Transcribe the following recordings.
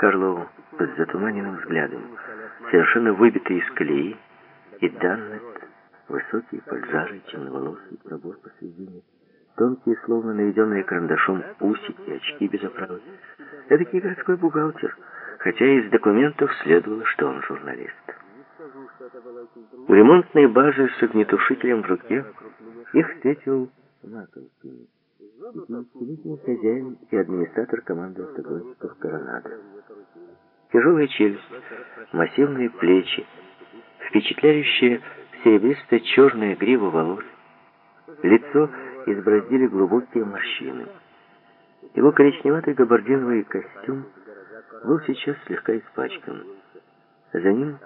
Харлоу с затуманенным взглядом, совершенно выбитый из колеи, и Даннет, высокий, поджарый, темноволосый, пробор посредине, тонкие, словно наведенные карандашом, усики, очки без оправы. Эдакий городской бухгалтер, хотя из документов следовало, что он журналист. У ремонтной базы с огнетушителем в руке их встретил 50-летний хозяин и администратор команды автогонщиков «Коронадо». Тяжелая челюсть, массивные плечи, впечатляющая серебристо-черная грива волос, лицо избороздили глубокие морщины. Его коричневатый габардиновый костюм был сейчас слегка испачкан. За ним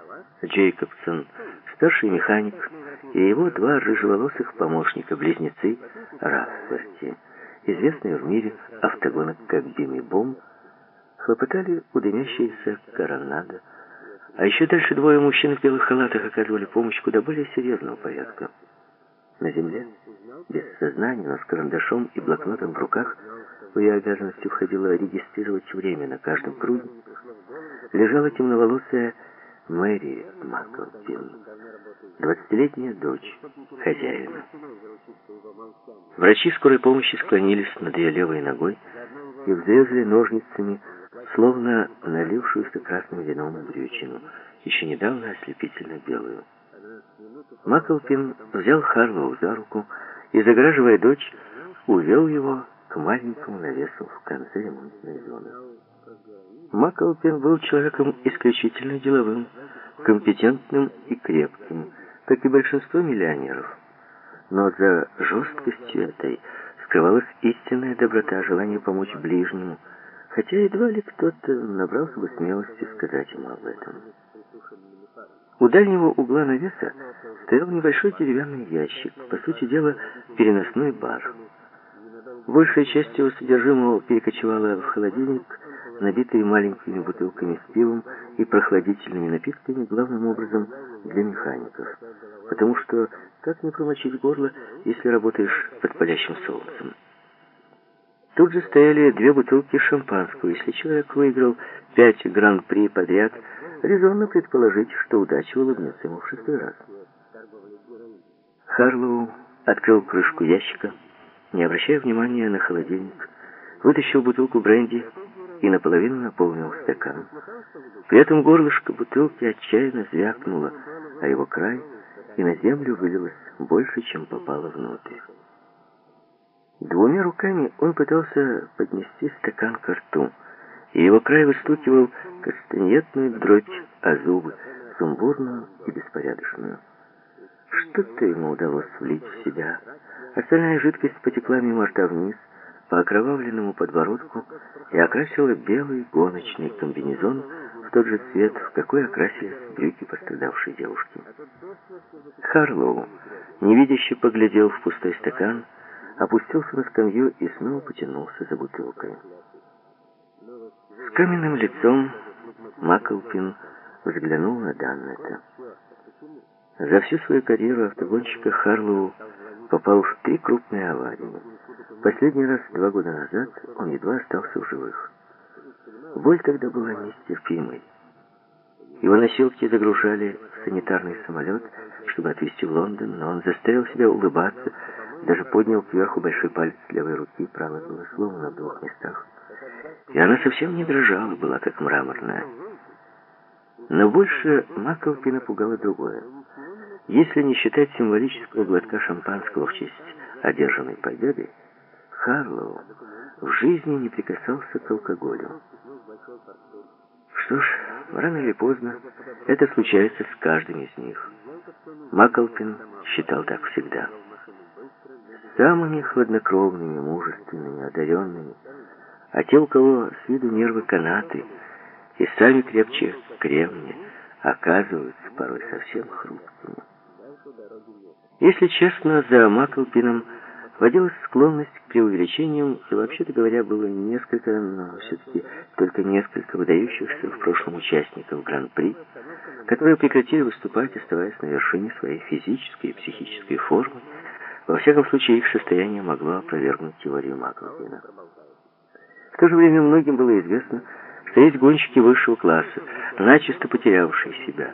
Джейкобсон, старший механик, и его два рыжеволосых помощника, близнецы Рафферти, известные в мире автогонок как Бим и Бом, хлопотали у дымящейся коронада, а еще дальше двое мужчин в белых халатах оказывали помощь куда более серьезного порядка. На земле, без сознания, но с карандашом и блокнотом в руках, в ее обязанности входило регистрировать время на каждом круге, лежала темноволосая Мэри Маклпин, двадцатилетняя дочь хозяина. Врачи скорой помощи склонились над ее левой ногой и взрезали ножницами, словно налившуюся красным вином брючину, еще недавно ослепительно белую. Маклпин взял Харлоу за руку и, загораживая дочь, увел его к маленькому навесу в конце ремонтной зоны. Маклпин был человеком исключительно деловым, компетентным и крепким, как и большинство миллионеров. Но за жесткостью этой скрывалась истинная доброта, желание помочь ближнему, хотя едва ли кто-то набрался бы смелости сказать ему об этом. У дальнего угла навеса стоял небольшой деревянный ящик, по сути дела, переносной бар. Большая часть его содержимого перекочевала в холодильник, набитый маленькими бутылками с пивом и прохладительными напитками, главным образом для механиков. Потому что как не промочить горло, если работаешь под палящим солнцем? Тут же стояли две бутылки шампанского. Если человек выиграл пять гран-при подряд, резонно предположить, что удача улыбнется ему в шестой раз. Харлоу открыл крышку ящика, не обращая внимания на холодильник, вытащил бутылку бренди и наполовину наполнил стакан. При этом горлышко бутылки отчаянно звякнуло, а его край и на землю вылилось больше, чем попало внутрь. Двумя руками он пытался поднести стакан к рту, и его край выстукивал кастаньетную дробь, а зубы сумбурную и беспорядочную. Что-то ему удалось влить в себя. Остальная жидкость потекла мимо рта вниз, по окровавленному подбородку и окрасила белый гоночный комбинезон в тот же цвет, в какой окрасились брюки пострадавшей девушки. Харлоу, невидяще поглядел в пустой стакан, опустился на скамью и снова потянулся за бутылкой. С каменным лицом Маклпин взглянул на Даннета. За всю свою карьеру автогонщика Харлоу попал в три крупные аварии. Последний раз два года назад он едва остался в живых. Боль тогда была нестерпимой. Его носилки загружали в санитарный самолет, чтобы отвезти в Лондон, но он заставил себя улыбаться, даже поднял кверху большой палец левой руки, правая была сломана в двух местах. И она совсем не дрожала, была как мраморная. Но больше Маковки напугало другое. Если не считать символического глотка шампанского в честь одержанной победы, Харлоу в жизни не прикасался к алкоголю. Что ж, рано или поздно это случается с каждым из них. Маклпин считал так всегда. Самыми хладнокровными, мужественными, одаренными, а те, у кого с виду нервы канаты и сами крепче кремни, оказываются порой совсем хрупкими. Если честно, за Маклпином водилась склонность к преувеличениям, и, вообще-то говоря, было несколько, но все-таки только несколько выдающихся в прошлом участников Гран-при, которые прекратили выступать, оставаясь на вершине своей физической и психической формы. Во всяком случае, их состояние могло опровергнуть теорию Маклпина. В то же время многим было известно, что есть гонщики высшего класса, начисто потерявшие себя.